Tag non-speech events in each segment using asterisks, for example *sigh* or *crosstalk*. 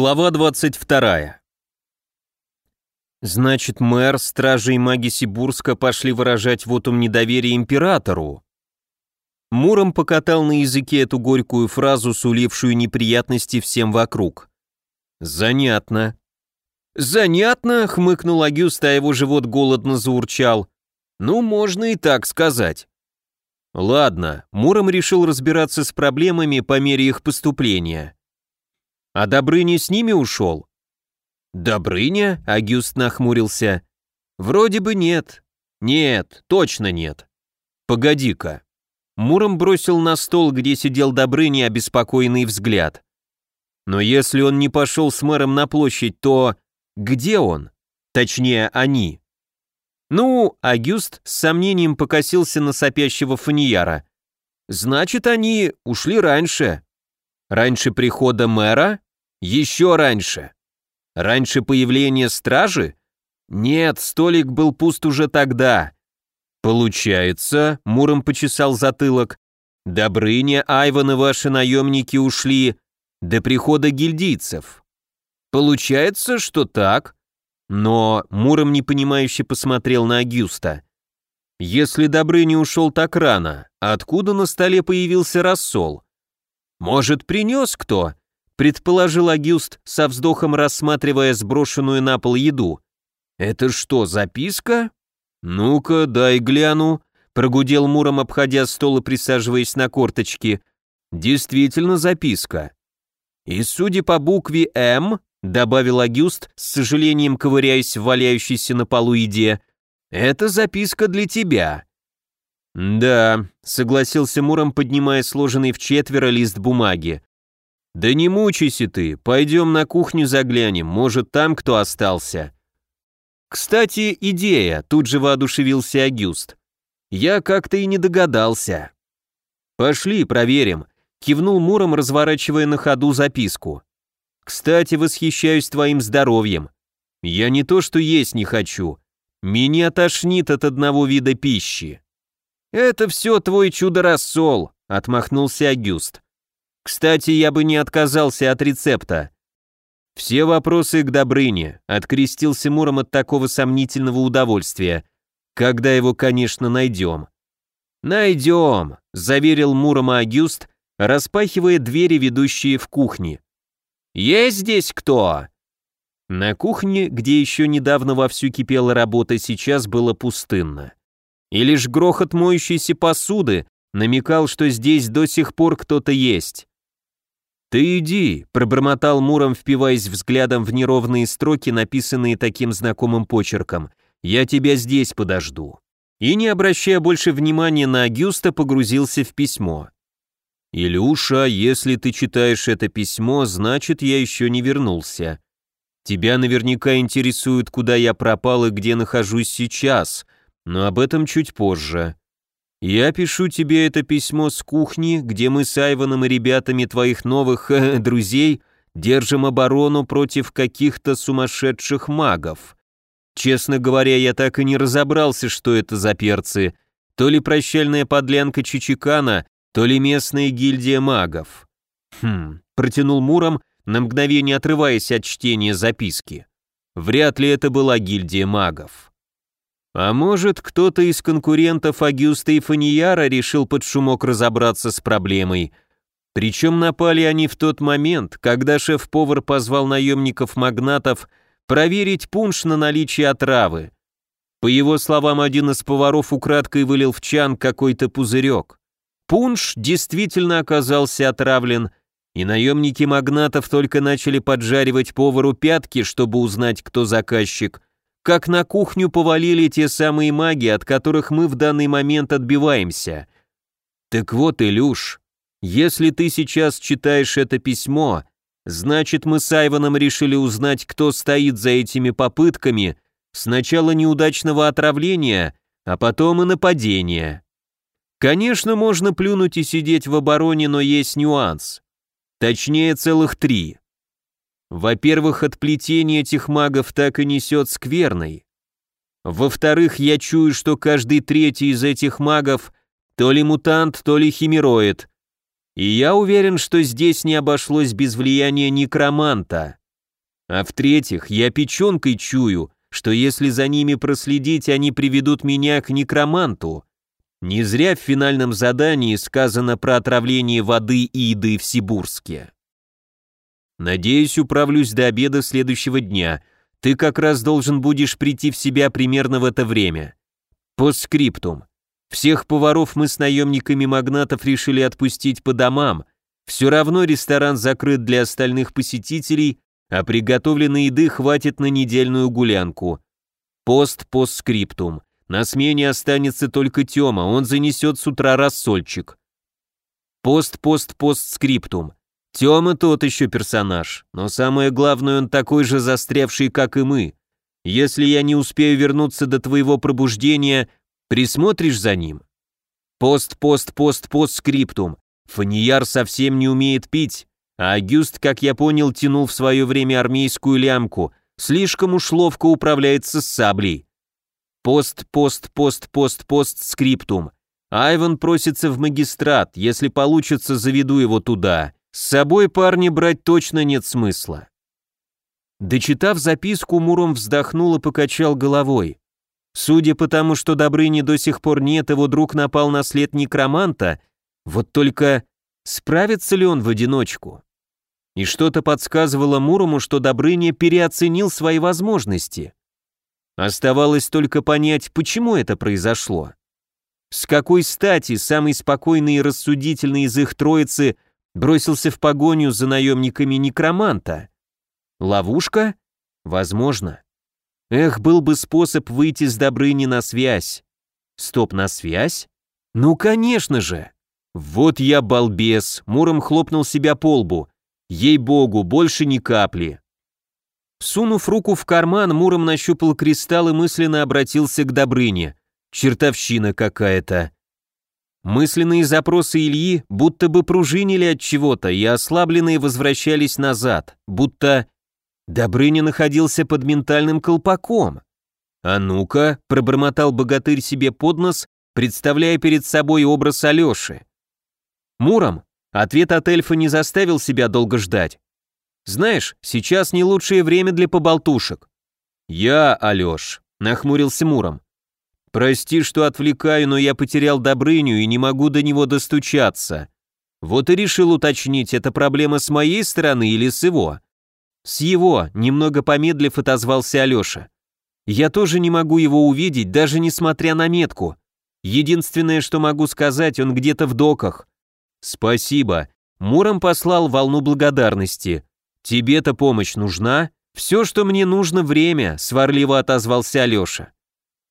Глава 22. Значит, мэр, стражи и маги Сибурска пошли выражать вотум недоверия императору. Муром покатал на языке эту горькую фразу, сулившую неприятности всем вокруг. Занятно. Занятно, хмыкнул Агюст, а его живот голодно заурчал. Ну, можно и так сказать. Ладно, Муром решил разбираться с проблемами по мере их поступления. А Добрыня с ними ушел? Добрыня? Агюст нахмурился. Вроде бы нет. Нет, точно нет. Погоди-ка. Муром бросил на стол, где сидел Добрыня, обеспокоенный взгляд. Но если он не пошел с мэром на площадь, то где он? Точнее, они. Ну, Агюст с сомнением покосился на сопящего фанияра. Значит, они ушли раньше. Раньше прихода мэра? Еще раньше. Раньше появления стражи? Нет, столик был пуст уже тогда. Получается, Муром почесал затылок, Добрыня, Айван ваши наемники ушли до прихода гильдийцев. Получается, что так. Но Муром непонимающе посмотрел на Агюста. Если Добрыня ушел так рано, откуда на столе появился рассол? Может, принес кто? Предположил Агюст со вздохом рассматривая сброшенную на пол еду. «Это что, записка?» «Ну-ка, дай гляну», — прогудел Муром, обходя стол и присаживаясь на корточки. «Действительно записка». «И судя по букве «М», — добавил Агюст, с сожалением ковыряясь в валяющейся на полу еде, «это записка для тебя». «Да», — согласился Муром, поднимая сложенный в четверо лист бумаги. «Да не мучайся ты, пойдем на кухню заглянем, может, там кто остался». «Кстати, идея», — тут же воодушевился Агюст. «Я как-то и не догадался». «Пошли, проверим», — кивнул Муром, разворачивая на ходу записку. «Кстати, восхищаюсь твоим здоровьем. Я не то что есть не хочу. Меня тошнит от одного вида пищи». «Это все твой чудо-рассол», — отмахнулся Агюст. Кстати, я бы не отказался от рецепта. Все вопросы к Добрыне, открестился Муром от такого сомнительного удовольствия. Когда его, конечно, найдем. Найдем, заверил Мурома Агюст, распахивая двери, ведущие в кухни. Есть здесь кто? На кухне, где еще недавно вовсю кипела работа, сейчас было пустынно. И лишь грохот моющейся посуды намекал, что здесь до сих пор кто-то есть. «Ты иди», — пробормотал Муром, впиваясь взглядом в неровные строки, написанные таким знакомым почерком. «Я тебя здесь подожду». И, не обращая больше внимания на Агюста, погрузился в письмо. «Илюша, если ты читаешь это письмо, значит, я еще не вернулся. Тебя наверняка интересует, куда я пропал и где нахожусь сейчас, но об этом чуть позже. Я пишу тебе это письмо с кухни, где мы с Айваном и ребятами твоих новых *laughs* э, друзей держим оборону против каких-то сумасшедших магов. Честно говоря, я так и не разобрался, что это за перцы. То ли прощальная подлянка Чичикана, то ли местная гильдия магов. Хм, протянул Муром, на мгновение отрываясь от чтения записки. Вряд ли это была гильдия магов. А может, кто-то из конкурентов Агюста и Фанияра решил под шумок разобраться с проблемой. Причем напали они в тот момент, когда шеф-повар позвал наемников-магнатов проверить пунш на наличие отравы. По его словам, один из поваров украдкой вылил в чан какой-то пузырек. Пунш действительно оказался отравлен, и наемники магнатов только начали поджаривать повару пятки, чтобы узнать, кто заказчик – как на кухню повалили те самые маги, от которых мы в данный момент отбиваемся. Так вот, Илюш, если ты сейчас читаешь это письмо, значит мы с Айваном решили узнать, кто стоит за этими попытками сначала неудачного отравления, а потом и нападения. Конечно, можно плюнуть и сидеть в обороне, но есть нюанс. Точнее, целых три. Во-первых, от плетения этих магов так и несет скверной. Во-вторых, я чую, что каждый третий из этих магов то ли мутант, то ли химероид. И я уверен, что здесь не обошлось без влияния некроманта. А в-третьих, я печенкой чую, что если за ними проследить, они приведут меня к некроманту. Не зря в финальном задании сказано про отравление воды и еды в Сибурске. Надеюсь, управлюсь до обеда следующего дня. Ты как раз должен будешь прийти в себя примерно в это время. Постскриптум. Всех поваров мы с наемниками магнатов решили отпустить по домам. Все равно ресторан закрыт для остальных посетителей, а приготовленной еды хватит на недельную гулянку. Пост-постскриптум. На смене останется только Тёма, он занесет с утра рассольчик. Пост-пост-постскриптум. Тёма тот еще персонаж, но самое главное, он такой же застрявший, как и мы. Если я не успею вернуться до твоего пробуждения, присмотришь за ним? Пост-пост-пост-постскриптум. Фанияр совсем не умеет пить, а Агюст, как я понял, тянул в свое время армейскую лямку, слишком уж ловко управляется с саблей. Пост-пост-пост-пост-пост-скриптум. Айван просится в магистрат, если получится, заведу его туда. С собой парни брать точно нет смысла. Дочитав записку, Муром вздохнул и покачал головой. Судя по тому, что Добрыни до сих пор нет, его друг напал на след некроманта, вот только справится ли он в одиночку? И что-то подсказывало Мурому, что Добрыня переоценил свои возможности. Оставалось только понять, почему это произошло. С какой стати самый спокойный и рассудительный из их троицы бросился в погоню за наемниками некроманта? Ловушка? Возможно. Эх, был бы способ выйти с Добрыни на связь. Стоп, на связь? Ну, конечно же. Вот я балбес, Муром хлопнул себя по лбу. Ей-богу, больше ни капли. Сунув руку в карман, Муром нащупал кристалл и мысленно обратился к Добрыне. Чертовщина какая-то. Мысленные запросы Ильи будто бы пружинили от чего-то и ослабленные возвращались назад, будто Добрыня находился под ментальным колпаком. «А ну-ка», — пробормотал богатырь себе под нос, представляя перед собой образ Алёши. «Муром», ответ от эльфа не заставил себя долго ждать. «Знаешь, сейчас не лучшее время для поболтушек». «Я, Алёш», — нахмурился Муром. «Прости, что отвлекаю, но я потерял Добрыню и не могу до него достучаться. Вот и решил уточнить, это проблема с моей стороны или с его?» «С его», — немного помедлив отозвался Алёша. «Я тоже не могу его увидеть, даже несмотря на метку. Единственное, что могу сказать, он где-то в доках». «Спасибо». Муром послал волну благодарности. «Тебе-то помощь нужна?» «Все, что мне нужно, время», — сварливо отозвался Алёша.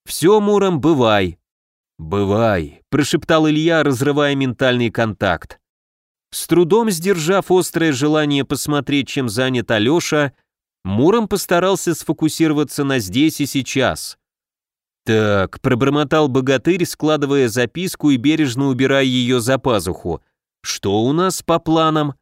«Все, Муром, бывай». «Бывай», — прошептал Илья, разрывая ментальный контакт. С трудом сдержав острое желание посмотреть, чем занят Алёша, Муром постарался сфокусироваться на здесь и сейчас. «Так», — пробормотал богатырь, складывая записку и бережно убирая ее за пазуху. «Что у нас по планам?»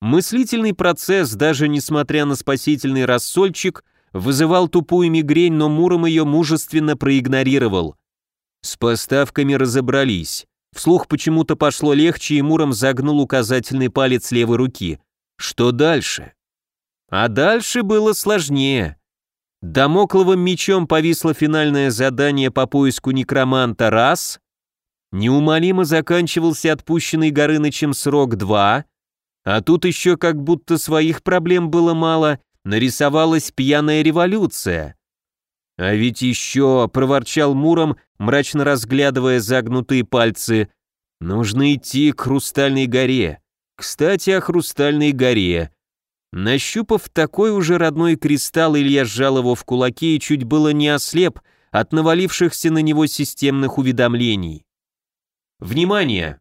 Мыслительный процесс, даже несмотря на спасительный рассольчик, вызывал тупую мигрень, но Муром ее мужественно проигнорировал. С поставками разобрались. Вслух почему-то пошло легче, и Муром загнул указательный палец левой руки. Что дальше? А дальше было сложнее. Дамокловым мечом повисло финальное задание по поиску некроманта раз, неумолимо заканчивался отпущенный Горынычем срок два, а тут еще как будто своих проблем было мало, нарисовалась пьяная революция. А ведь еще, проворчал Муром, мрачно разглядывая загнутые пальцы, нужно идти к Хрустальной горе. Кстати, о Хрустальной горе. Нащупав такой уже родной кристалл, Илья сжал его в кулаке и чуть было не ослеп от навалившихся на него системных уведомлений. Внимание!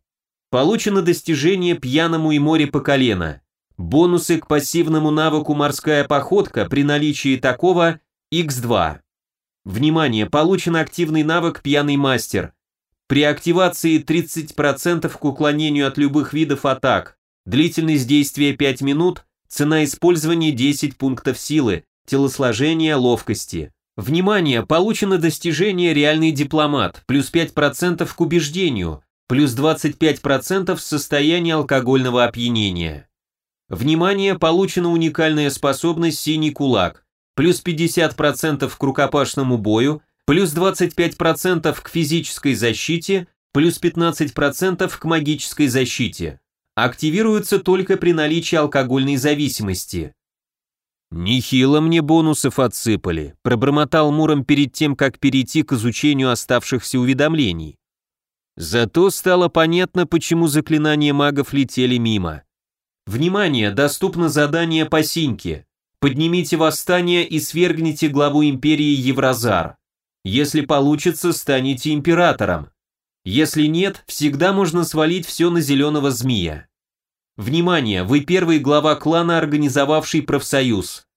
Получено достижение пьяному и море по колено. Бонусы к пассивному навыку «Морская походка» при наличии такого x2. Внимание, получен активный навык «Пьяный мастер». При активации 30% к уклонению от любых видов атак. Длительность действия 5 минут, цена использования 10 пунктов силы, телосложения, ловкости. Внимание, получено достижение «Реальный дипломат», плюс 5% к убеждению, плюс 25% в состоянии алкогольного опьянения. Внимание, получена уникальная способность «Синий кулак», плюс 50% к рукопашному бою, плюс 25% к физической защите, плюс 15% к магической защите. Активируется только при наличии алкогольной зависимости. «Нехило мне бонусов отсыпали», – пробормотал Муром перед тем, как перейти к изучению оставшихся уведомлений. Зато стало понятно, почему заклинания магов летели мимо. Внимание, доступно задание по синьке. Поднимите восстание и свергните главу империи Евразар. Если получится, станете императором. Если нет, всегда можно свалить все на зеленого змея. Внимание, вы первый глава клана, организовавший профсоюз.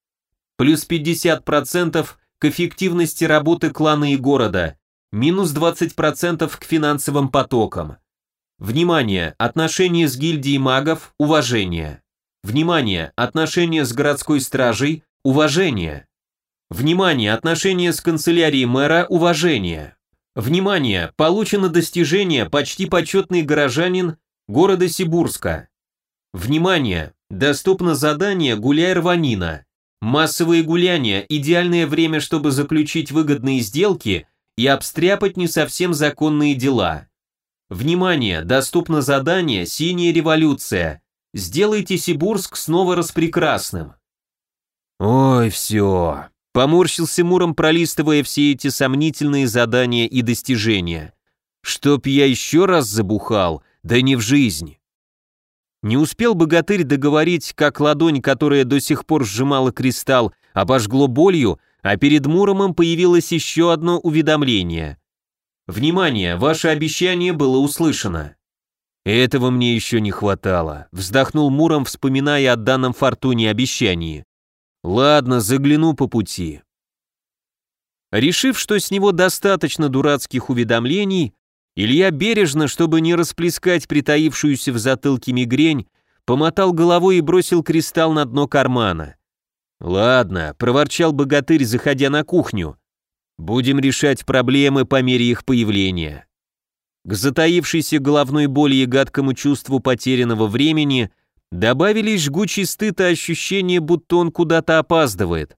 Плюс 50% к эффективности работы клана и города. Минус 20% к финансовым потокам. Внимание, отношения с гильдией магов, уважение. Внимание, отношения с городской стражей, уважение. Внимание, отношения с канцелярией мэра, уважение. Внимание, получено достижение почти почетный горожанин города Сибурска. Внимание, доступно задание «Гуляй рванина». Массовые гуляния – идеальное время, чтобы заключить выгодные сделки и обстряпать не совсем законные дела. Внимание, доступно задание «Синяя революция». Сделайте Сибурск снова распрекрасным. Ой, все. Поморщился Муром, пролистывая все эти сомнительные задания и достижения. Чтоб я еще раз забухал, да не в жизнь. Не успел богатырь договорить, как ладонь, которая до сих пор сжимала кристалл, обожгло болью, а перед Муромом появилось еще одно уведомление. «Внимание, ваше обещание было услышано». «Этого мне еще не хватало», — вздохнул Муром, вспоминая о данном Фортуне обещании. Ладно, загляну по пути. Решив, что с него достаточно дурацких уведомлений, Илья бережно, чтобы не расплескать притаившуюся в затылке мигрень, помотал головой и бросил кристалл на дно кармана. «Ладно», — проворчал богатырь, заходя на кухню. «Будем решать проблемы по мере их появления». К затаившейся головной боли и гадкому чувству потерянного времени — Добавились жгучий стыд и ощущение, будто он куда-то опаздывает.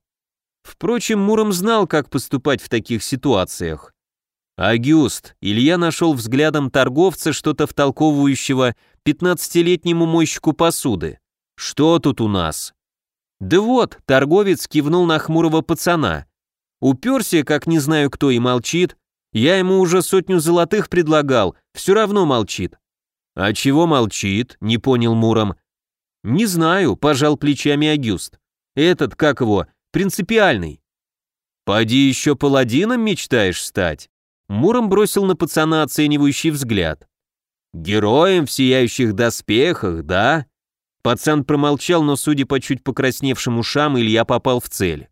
Впрочем, Муром знал, как поступать в таких ситуациях. «Агюст», Илья нашел взглядом торговца, что-то втолковывающего пятнадцатилетнему мойщику посуды. «Что тут у нас?» «Да вот», торговец кивнул на хмурого пацана. Уперся, как не знаю кто, и молчит. Я ему уже сотню золотых предлагал, все равно молчит. «А чего молчит?» — не понял Муром. «Не знаю», – пожал плечами Агюст. «Этот, как его, принципиальный». «Поди еще паладином мечтаешь стать?» Муром бросил на пацана оценивающий взгляд. «Героем в сияющих доспехах, да?» Пацан промолчал, но, судя по чуть покрасневшим ушам, Илья попал в цель.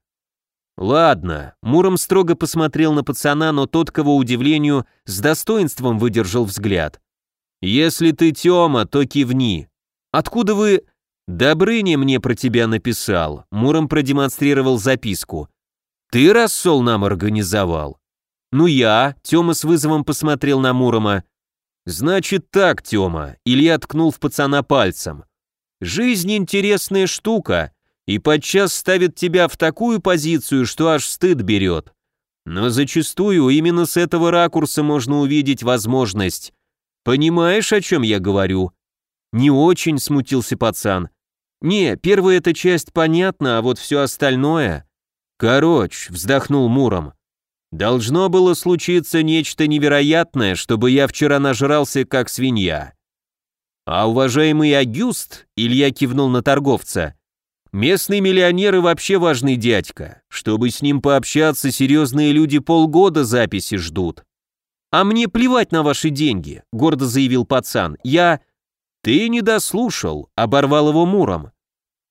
«Ладно», Муром строго посмотрел на пацана, но тот, кого удивлению, с достоинством выдержал взгляд. «Если ты Тёма, то кивни. Откуда вы...» «Добрыня мне про тебя написал», — Муром продемонстрировал записку. «Ты рассол нам организовал?» «Ну я», — Тёма с вызовом посмотрел на Мурома. «Значит так, Тёма», — Илья ткнул в пацана пальцем. «Жизнь интересная штука, и подчас ставит тебя в такую позицию, что аж стыд берет. Но зачастую именно с этого ракурса можно увидеть возможность. Понимаешь, о чем я говорю?» «Не очень», — смутился пацан. «Не, первая эта часть понятна, а вот все остальное...» «Короче», — вздохнул Муром. «Должно было случиться нечто невероятное, чтобы я вчера нажрался, как свинья». «А уважаемый Агюст», — Илья кивнул на торговца, «местный миллионер и вообще важный дядька. Чтобы с ним пообщаться, серьезные люди полгода записи ждут». «А мне плевать на ваши деньги», — гордо заявил пацан. «Я...» «Ты не дослушал», — оборвал его Муром.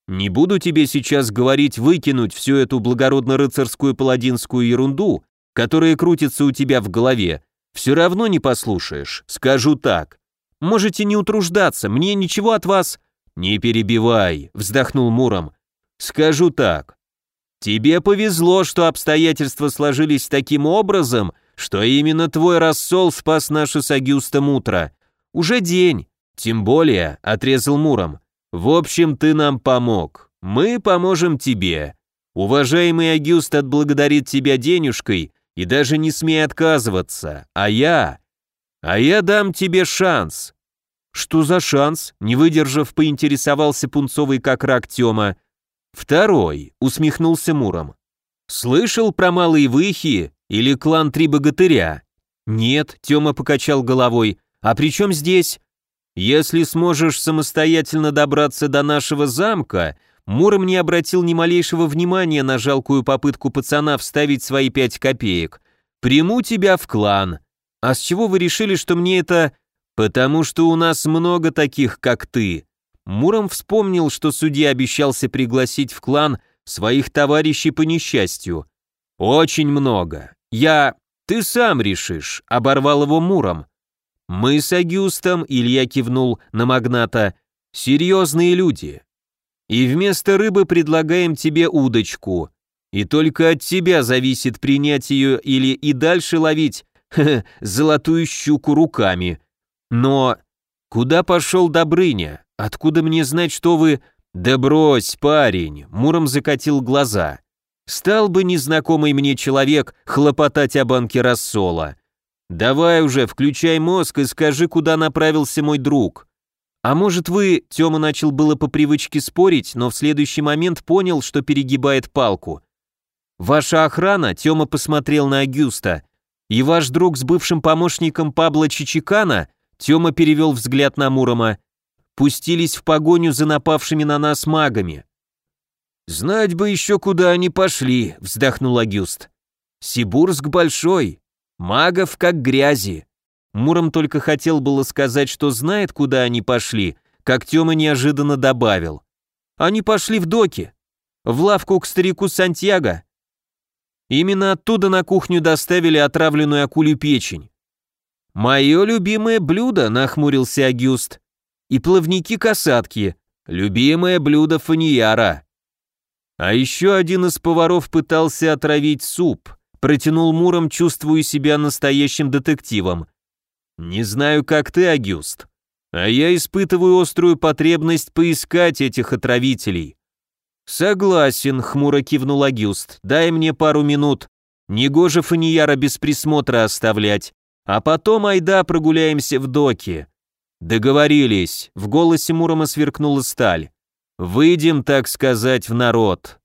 «Не буду тебе сейчас говорить выкинуть всю эту благородно-рыцарскую паладинскую ерунду, которая крутится у тебя в голове. Все равно не послушаешь, скажу так. Можете не утруждаться, мне ничего от вас...» «Не перебивай», — вздохнул Муром. «Скажу так. Тебе повезло, что обстоятельства сложились таким образом, что именно твой рассол спас наше с Агюстом утро. Уже день, тем более, отрезал Муром. В общем, ты нам помог. Мы поможем тебе. Уважаемый Агюст отблагодарит тебя денежкой и даже не смей отказываться. А я... А я дам тебе шанс. Что за шанс? Не выдержав, поинтересовался пунцовый как рак Тёма. Второй, усмехнулся Муром. Слышал про малые выхи или клан Три Богатыря? Нет, Тёма покачал головой. А при чем здесь? Если сможешь самостоятельно добраться до нашего замка, Муром не обратил ни малейшего внимания на жалкую попытку пацана вставить свои пять копеек. «Приму тебя в клан. А с чего вы решили, что мне это...» «Потому что у нас много таких, как ты». Муром вспомнил, что судья обещался пригласить в клан своих товарищей по несчастью. «Очень много. Я... Ты сам решишь», — оборвал его Муром. «Мы с Агюстом», — Илья кивнул на магната, — «серьезные люди. И вместо рыбы предлагаем тебе удочку. И только от тебя зависит принять ее или и дальше ловить *laughs* золотую щуку руками. Но куда пошел Добрыня? Откуда мне знать, что вы... Да брось, парень, Муром закатил глаза. Стал бы незнакомый мне человек хлопотать о банке рассола. «Давай уже, включай мозг и скажи, куда направился мой друг». «А может вы...» — Тёма начал было по привычке спорить, но в следующий момент понял, что перегибает палку. «Ваша охрана?» — Тёма посмотрел на Агюста. «И ваш друг с бывшим помощником Пабло Чичикана?» Тёма перевел взгляд на Мурома. «Пустились в погоню за напавшими на нас магами». «Знать бы еще, куда они пошли», — вздохнул Агюст. «Сибурск большой, Магов как грязи. Муром только хотел было сказать, что знает, куда они пошли, как Тёма неожиданно добавил. Они пошли в доки, в лавку к старику Сантьяго. Именно оттуда на кухню доставили отравленную акулю печень. «Мое любимое блюдо», — нахмурился Агюст. «И плавники-касатки, любимое блюдо фаньяра». А еще один из поваров пытался отравить суп — протянул Муром, чувствуя себя настоящим детективом. «Не знаю, как ты, Агюст, а я испытываю острую потребность поискать этих отравителей». «Согласен», — хмуро кивнул Агюст, — «дай мне пару минут. Негоже Фанияра без присмотра оставлять, а потом айда прогуляемся в доке». «Договорились», — в голосе Мурома сверкнула сталь. «Выйдем, так сказать, в народ».